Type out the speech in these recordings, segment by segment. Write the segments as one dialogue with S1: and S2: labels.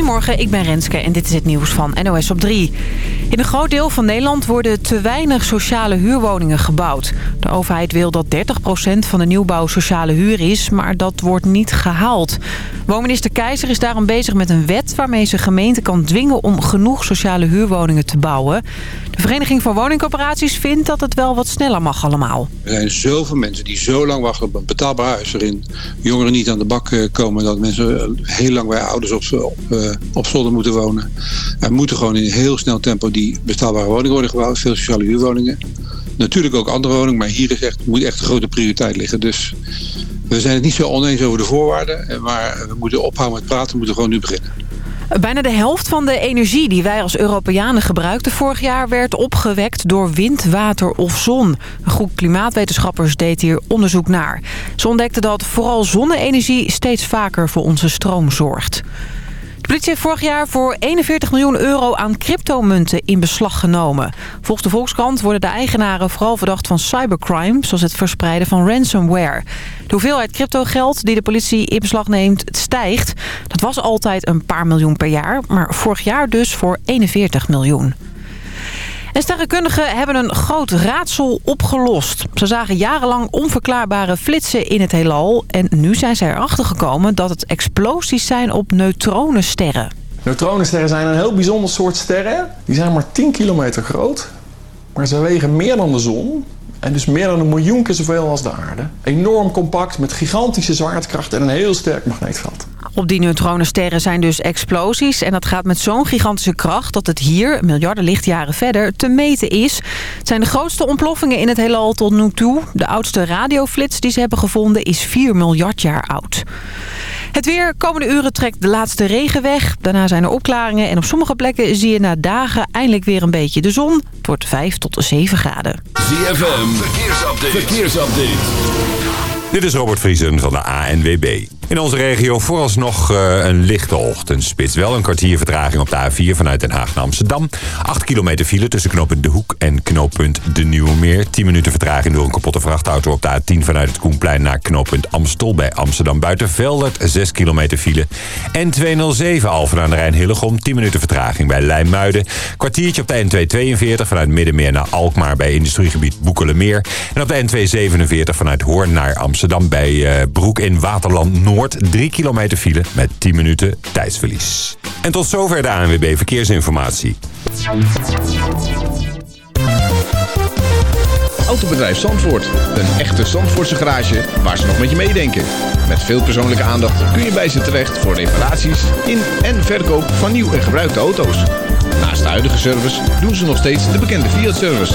S1: Goedemorgen, ik ben Renske en dit is het nieuws van NOS op 3. In een groot deel van Nederland worden te weinig sociale huurwoningen gebouwd. De overheid wil dat 30% van de nieuwbouw sociale huur is, maar dat wordt niet gehaald. Woonminister Keizer is daarom bezig met een wet waarmee ze gemeenten kan dwingen om genoeg sociale huurwoningen te bouwen. De Vereniging van Woningcorporaties vindt dat het wel wat sneller mag allemaal.
S2: Er zijn zoveel mensen die zo lang wachten op een betaalbaar huis... waarin jongeren niet aan de bak eh, komen... dat mensen heel lang bij ouders op, eh, op zolder moeten wonen. Er moeten gewoon in heel snel tempo die betaalbare woningen worden gebouwd. Veel sociale huurwoningen. Natuurlijk ook andere woningen, maar hier is echt, moet echt een grote prioriteit liggen. Dus we zijn het niet zo oneens over de voorwaarden... maar we moeten ophouden met praten, we moeten gewoon nu beginnen.
S1: Bijna de helft van de energie die wij als Europeanen gebruikten vorig jaar... werd opgewekt door wind, water of zon. Een groep klimaatwetenschappers deed hier onderzoek naar. Ze ontdekten dat vooral zonne-energie steeds vaker voor onze stroom zorgt. Politie heeft vorig jaar voor 41 miljoen euro aan cryptomunten in beslag genomen. Volgens de Volkskrant worden de eigenaren vooral verdacht van cybercrime... zoals het verspreiden van ransomware. De hoeveelheid cryptogeld die de politie in beslag neemt stijgt. Dat was altijd een paar miljoen per jaar, maar vorig jaar dus voor 41 miljoen. En sterrenkundigen hebben een groot raadsel opgelost. Ze zagen jarenlang onverklaarbare flitsen in het heelal. En nu zijn ze erachter gekomen dat het explosies zijn op neutronensterren.
S3: Neutronensterren zijn een heel bijzonder soort sterren. Die zijn maar 10 kilometer groot. Maar ze wegen meer dan de zon. En dus meer dan een miljoen keer zoveel als de aarde. Enorm compact, met gigantische zwaartekracht en een heel sterk magneetveld.
S1: Op die neutronensterren zijn dus explosies. En dat gaat met zo'n gigantische kracht dat het hier, miljarden lichtjaren verder, te meten is. Het zijn de grootste ontploffingen in het heelal tot nu toe. De oudste radioflits die ze hebben gevonden is 4 miljard jaar oud. Het weer. Komende uren trekt de laatste regen weg. Daarna zijn er opklaringen. En op sommige plekken zie je na dagen eindelijk weer een beetje de zon. Het wordt 5 tot 7 graden.
S4: ZFM. Verkeersupdate. Verkeersupdate.
S5: Dit is Robert Vriesen van de ANWB. In onze regio vooralsnog uh, een lichte ochtendspits. Wel een kwartier vertraging op de A4 vanuit Den Haag naar Amsterdam. 8 kilometer file tussen knooppunt De Hoek en knooppunt De Nieuwe Meer. 10 minuten vertraging door een kapotte vrachtauto op de A10 vanuit het Koenplein naar knooppunt Amstel bij Amsterdam Buitenveldert. 6 kilometer file. En 207 Alphen aan de Rijn Hillegom. 10 minuten vertraging bij Lijnmuiden. Kwartiertje op de N242 vanuit Middenmeer naar Alkmaar bij industriegebied Boekelemeer. En op de N247 vanuit Hoorn naar Amsterdam bij uh, Broek in Waterland Noord. 3 kilometer file met 10 minuten tijdsverlies. En tot zover de ANWB Verkeersinformatie.
S6: Autobedrijf Zandvoort. Een echte Zandvoortse garage waar ze nog met je meedenken. Met veel persoonlijke aandacht kun je bij ze terecht voor reparaties in en verkoop van nieuw en gebruikte auto's. Naast de huidige service doen ze nog steeds de bekende Fiat-service.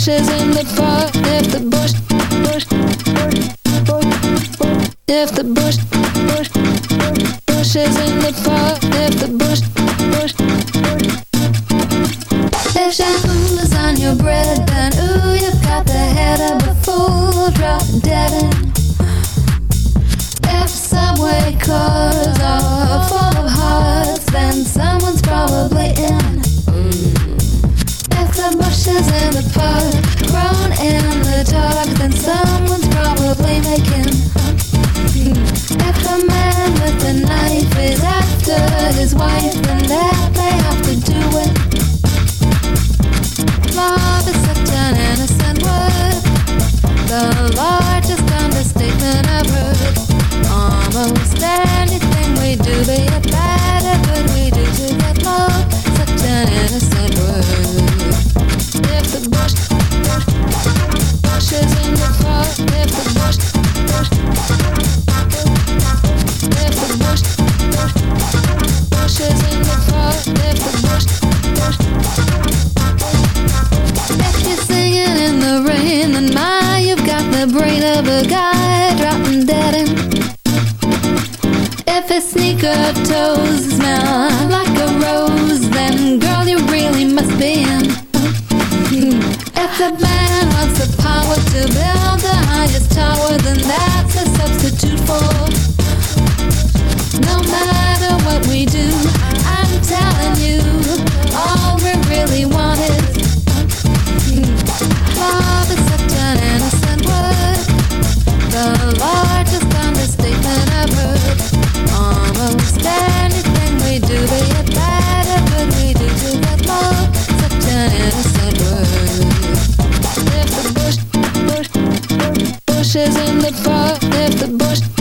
S7: Bush is in the park, if the bush, bush, bush, if the bush, bush, bush is in the park, is in the park, if the bush,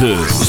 S4: 9.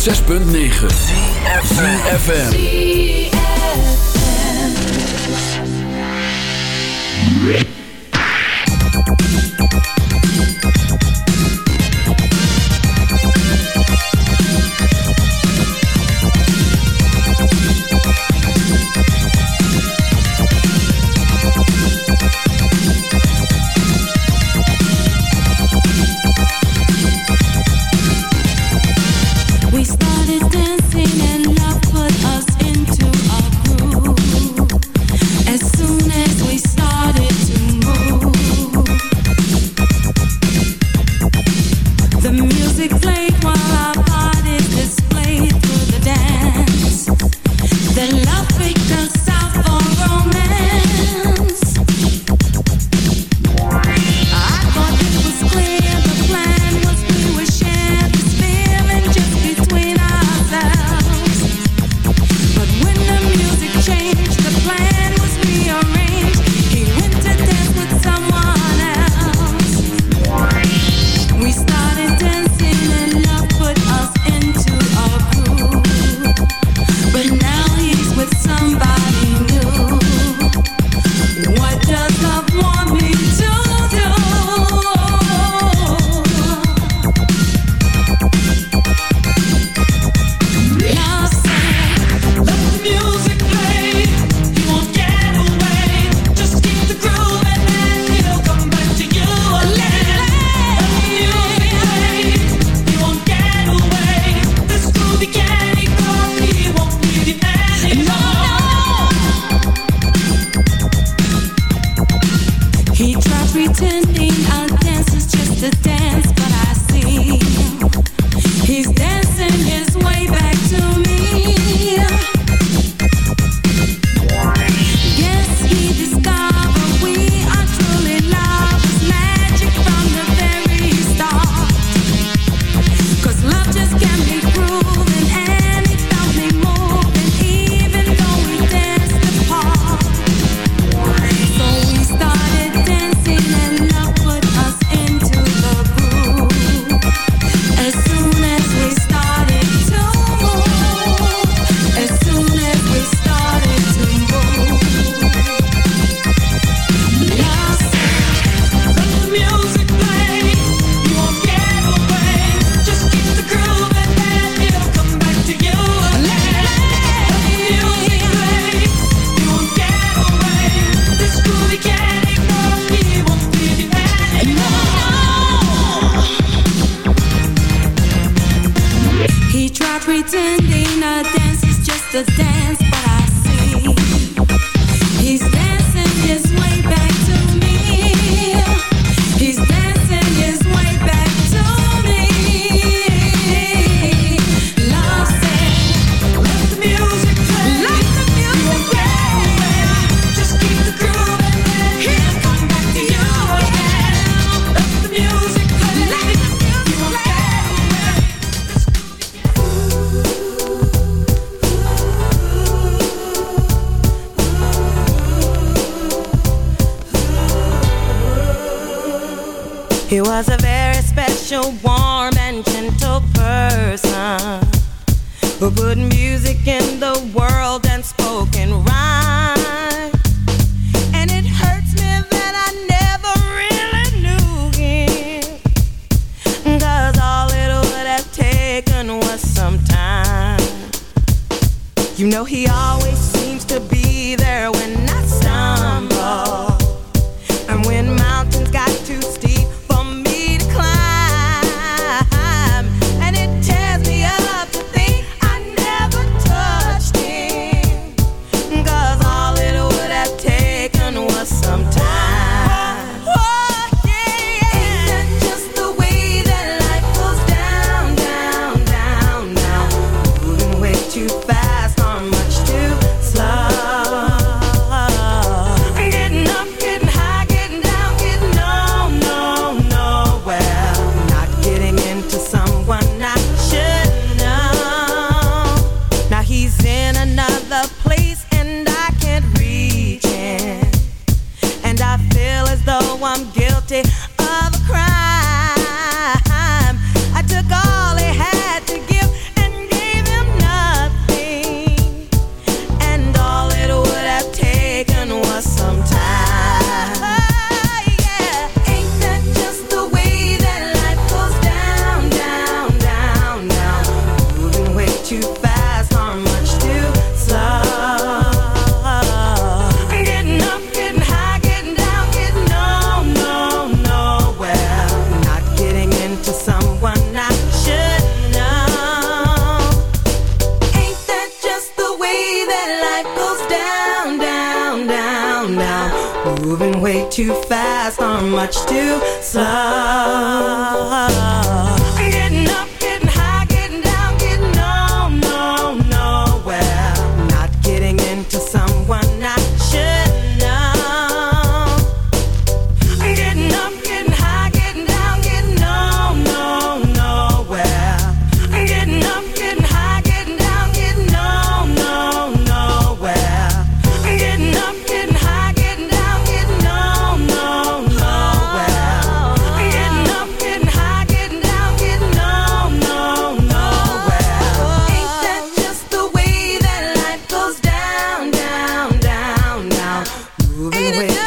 S4: 106.9 ZFM
S8: explain.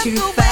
S8: you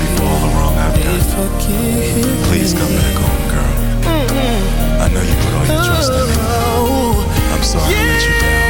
S8: baby,
S9: for all the wrong I've done. Please come back home, girl. I know you put all your trust in me. I'm sorry I let you down.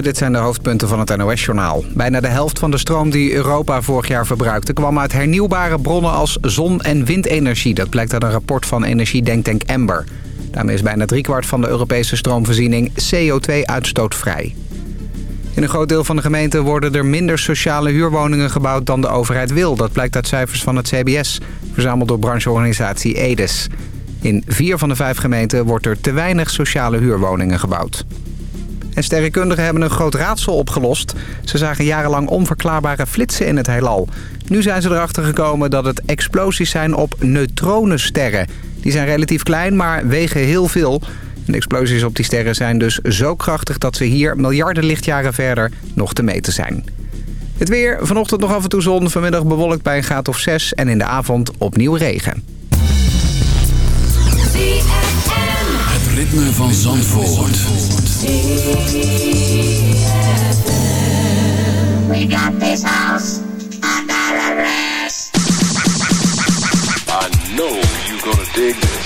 S10: Dit zijn de hoofdpunten van het NOS-journaal. Bijna de helft van de stroom die Europa vorig jaar verbruikte... kwam uit hernieuwbare bronnen als zon- en windenergie. Dat blijkt uit een rapport van energiedenktank Ember. Daarmee is bijna driekwart van de Europese stroomvoorziening CO2-uitstootvrij. In een groot deel van de gemeente worden er minder sociale huurwoningen gebouwd dan de overheid wil. Dat blijkt uit cijfers van het CBS, verzameld door brancheorganisatie EDES. In vier van de vijf gemeenten wordt er te weinig sociale huurwoningen gebouwd. En sterrenkundigen hebben een groot raadsel opgelost. Ze zagen jarenlang onverklaarbare flitsen in het heelal. Nu zijn ze erachter gekomen dat het explosies zijn op neutronensterren. Die zijn relatief klein, maar wegen heel veel. En de explosies op die sterren zijn dus zo krachtig... dat ze hier miljarden lichtjaren verder nog te meten zijn. Het weer, vanochtend nog af en toe zon, vanmiddag bewolkt bij een graad of 6... en in de avond opnieuw regen.
S11: Het ritme van Zandvoort.
S12: We got this house under arrest.
S9: I know you're gonna dig this.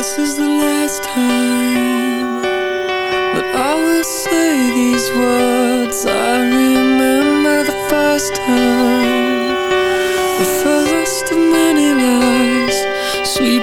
S13: This
S8: is the
S14: last time. That I will say these words I remember the first time. The first of many lies
S15: Sweet